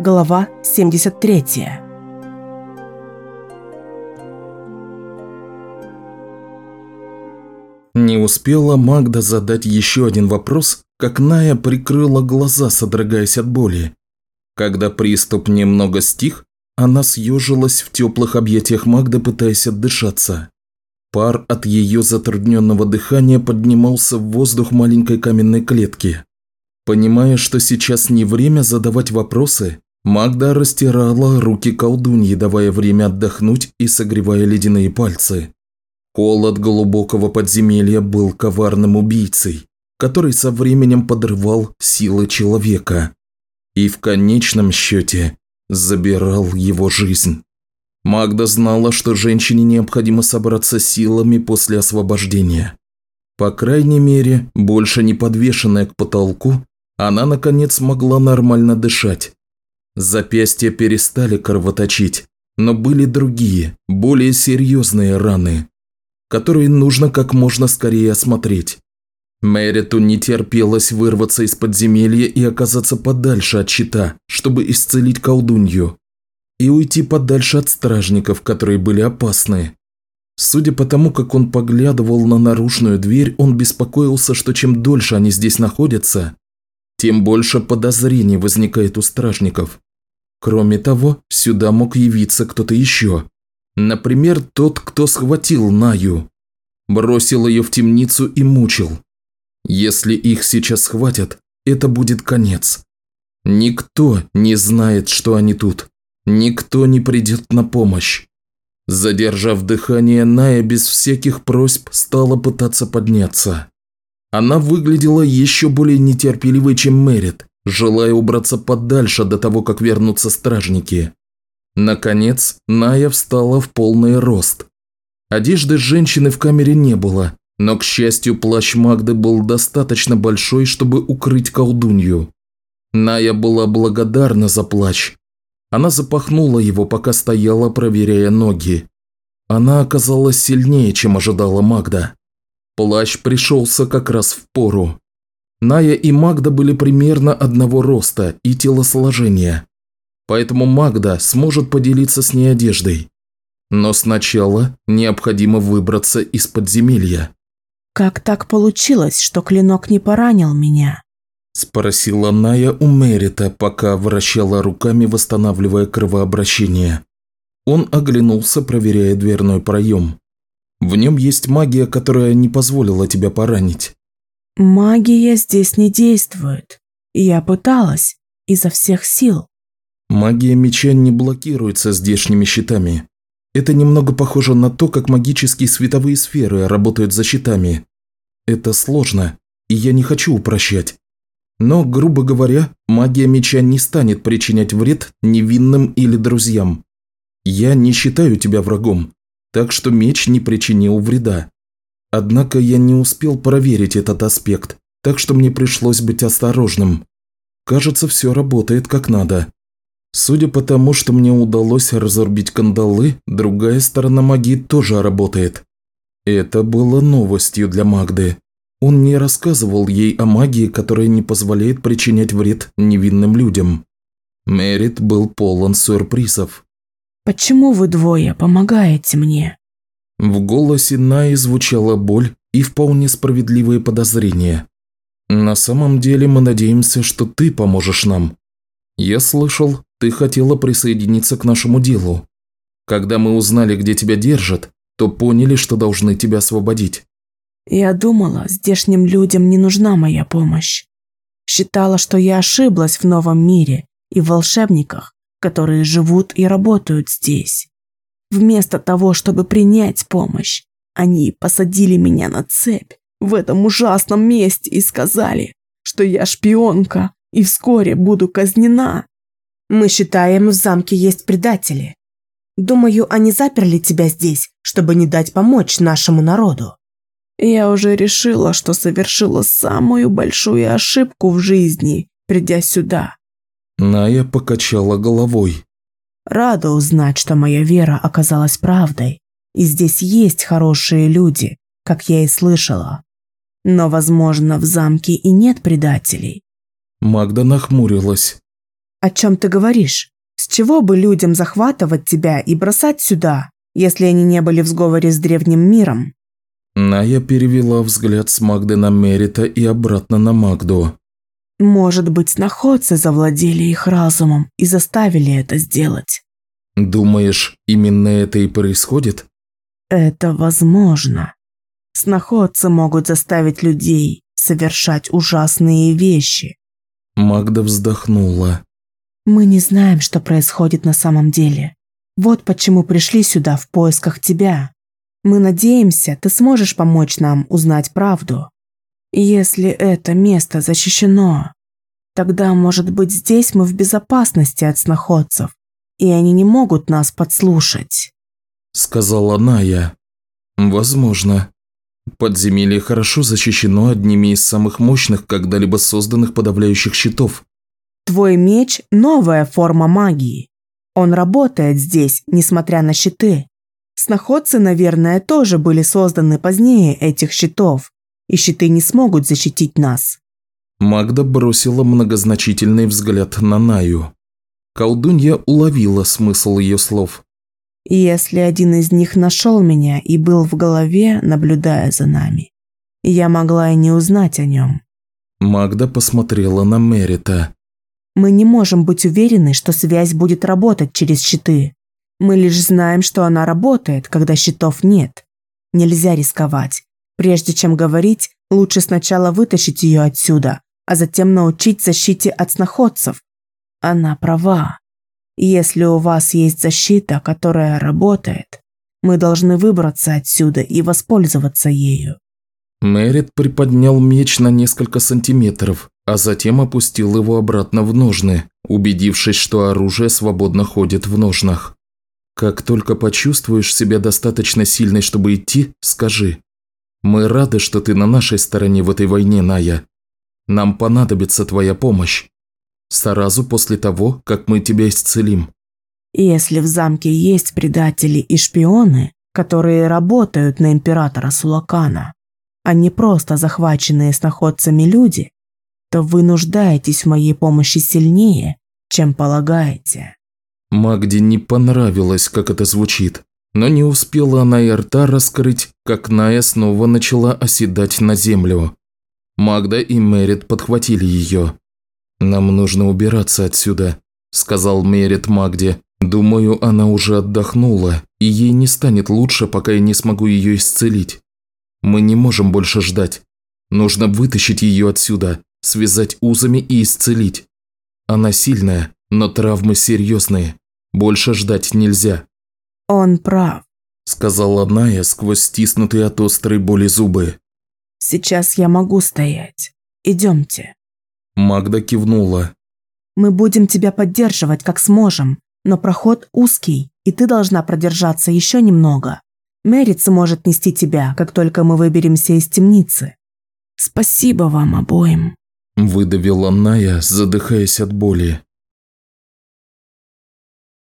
Глава 73. Не успела Магда задать еще один вопрос, как Ная прикрыла глаза, содрогаясь от боли. Когда приступ немного стих, она съежилась в теплых объятиях Магды, пытаясь отдышаться. Пар от ее затрудненного дыхания поднимался в воздух маленькой каменной клетки. Понимая, что сейчас не время задавать вопросы, Магда растирала руки колдуньи, давая время отдохнуть и согревая ледяные пальцы. Холод глубокого подземелья был коварным убийцей, который со временем подрывал силы человека. И в конечном счете забирал его жизнь. Магда знала, что женщине необходимо собраться силами после освобождения. По крайней мере, больше не подвешенная к потолку, она наконец могла нормально дышать. Запястья перестали кровоточить, но были другие, более серьезные раны, которые нужно как можно скорее осмотреть. Мэриту не терпелось вырваться из подземелья и оказаться подальше от щита, чтобы исцелить колдунью. И уйти подальше от стражников, которые были опасны. Судя по тому, как он поглядывал на наружную дверь, он беспокоился, что чем дольше они здесь находятся, тем больше подозрений возникает у стражников. Кроме того, сюда мог явиться кто-то еще. Например, тот, кто схватил Наю, бросил ее в темницу и мучил. Если их сейчас схватят, это будет конец. Никто не знает, что они тут. Никто не придет на помощь. Задержав дыхание, Ная без всяких просьб стала пытаться подняться. Она выглядела еще более нетерпеливой, чем Мэрит, желая убраться подальше до того, как вернутся стражники. Наконец, Ная встала в полный рост. Одежды женщины в камере не было, но, к счастью, плащ Магды был достаточно большой, чтобы укрыть колдунью. Ная была благодарна за плащ. Она запахнула его, пока стояла, проверяя ноги. Она оказалась сильнее, чем ожидала Магда. Плащ пришелся как раз в пору. Ная и Магда были примерно одного роста и телосложения. Поэтому Магда сможет поделиться с ней одеждой. Но сначала необходимо выбраться из подземелья. «Как так получилось, что клинок не поранил меня?» Спросила Ная у Мерита, пока вращала руками, восстанавливая кровообращение. Он оглянулся, проверяя дверной проем. В нем есть магия, которая не позволила тебя поранить. Магия здесь не действует. Я пыталась, изо всех сил. Магия меча не блокируется здешними щитами. Это немного похоже на то, как магические световые сферы работают за щитами. Это сложно, и я не хочу упрощать. Но, грубо говоря, магия меча не станет причинять вред невинным или друзьям. Я не считаю тебя врагом, так что меч не причинил вреда. Однако я не успел проверить этот аспект, так что мне пришлось быть осторожным. Кажется, все работает как надо. Судя по тому, что мне удалось разорбить кандалы, другая сторона магии тоже работает. Это было новостью для Магды. Он не рассказывал ей о магии, которая не позволяет причинять вред невинным людям. Мерит был полон сюрпризов. «Почему вы двое помогаете мне?» В голосе Наи звучала боль и вполне справедливые подозрения. «На самом деле мы надеемся, что ты поможешь нам. Я слышал, ты хотела присоединиться к нашему делу. Когда мы узнали, где тебя держат, то поняли, что должны тебя освободить. Я думала, здешним людям не нужна моя помощь. Считала, что я ошиблась в новом мире и в волшебниках, которые живут и работают здесь. Вместо того, чтобы принять помощь, они посадили меня на цепь в этом ужасном месте и сказали, что я шпионка и вскоре буду казнена. Мы считаем, в замке есть предатели. Думаю, они заперли тебя здесь, чтобы не дать помочь нашему народу. Я уже решила, что совершила самую большую ошибку в жизни, придя сюда. Ная покачала головой. Рада узнать, что моя вера оказалась правдой, и здесь есть хорошие люди, как я и слышала. Но, возможно, в замке и нет предателей. Магда нахмурилась. О чем ты говоришь? С чего бы людям захватывать тебя и бросать сюда, если они не были в сговоре с древним миром?» Ная перевела взгляд с Магды на Мерита и обратно на Магду. «Может быть, сноходцы завладели их разумом и заставили это сделать?» «Думаешь, именно это и происходит?» «Это возможно. Сноходцы могут заставить людей совершать ужасные вещи». Магда вздохнула. «Мы не знаем, что происходит на самом деле. Вот почему пришли сюда в поисках тебя. Мы надеемся, ты сможешь помочь нам узнать правду. Если это место защищено, тогда, может быть, здесь мы в безопасности от сноходцев, и они не могут нас подслушать. Сказала Ная. Возможно. Подземелье хорошо защищено одними из самых мощных когда-либо созданных подавляющих щитов. Твой меч – новая форма магии. Он работает здесь, несмотря на щиты. Сноходцы, наверное, тоже были созданы позднее этих щитов, и щиты не смогут защитить нас. Магда бросила многозначительный взгляд на Наю. Колдунья уловила смысл ее слов. Если один из них нашел меня и был в голове, наблюдая за нами, я могла и не узнать о нем. Магда посмотрела на Мерита. Мы не можем быть уверены, что связь будет работать через щиты. Мы лишь знаем, что она работает, когда щитов нет. Нельзя рисковать. Прежде чем говорить, лучше сначала вытащить ее отсюда, а затем научить защите от сноходцев. Она права. Если у вас есть защита, которая работает, мы должны выбраться отсюда и воспользоваться ею. Мэрит приподнял меч на несколько сантиметров, а затем опустил его обратно в ножны, убедившись, что оружие свободно ходит в ножнах. Как только почувствуешь себя достаточно сильной, чтобы идти, скажи. Мы рады, что ты на нашей стороне в этой войне, Ная. Нам понадобится твоя помощь. Сразу после того, как мы тебя исцелим. Если в замке есть предатели и шпионы, которые работают на императора Сулакана, а не просто захваченные сноходцами люди, то вы нуждаетесь в моей помощи сильнее, чем полагаете. Магде не понравилось, как это звучит, но не успела она и рта раскрыть, как Ная снова начала оседать на землю. Магда и Мерит подхватили ее. «Нам нужно убираться отсюда», – сказал Мерит Магде. «Думаю, она уже отдохнула, и ей не станет лучше, пока я не смогу ее исцелить. Мы не можем больше ждать. Нужно вытащить ее отсюда, связать узами и исцелить. Она сильная, но травмы серьезные. Больше ждать нельзя». «Он прав», – сказала Ная сквозь стиснутые от острой боли зубы. «Сейчас я могу стоять. Идемте». Магда кивнула. «Мы будем тебя поддерживать, как сможем, но проход узкий, и ты должна продержаться еще немного. Мерит сможет нести тебя, как только мы выберемся из темницы. Спасибо вам обоим», – выдавила Ная, задыхаясь от боли.